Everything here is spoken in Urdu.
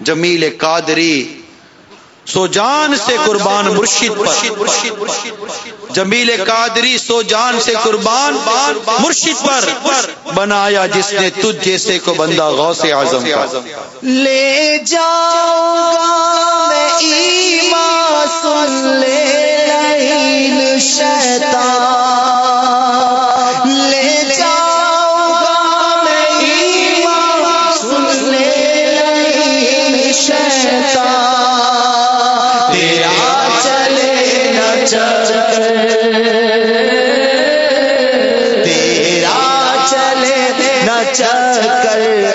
جمیل قادری سو جان سے قربان مرشد پر۔ جمیل قادری سو جان سے قربان مرشد پر بنایا جس نے تجھ جیسے کو بندہ غوث اعظم کا۔ لے جاؤ شیطان تیرا چلے نہ چل تیرا چلے نہ چل کر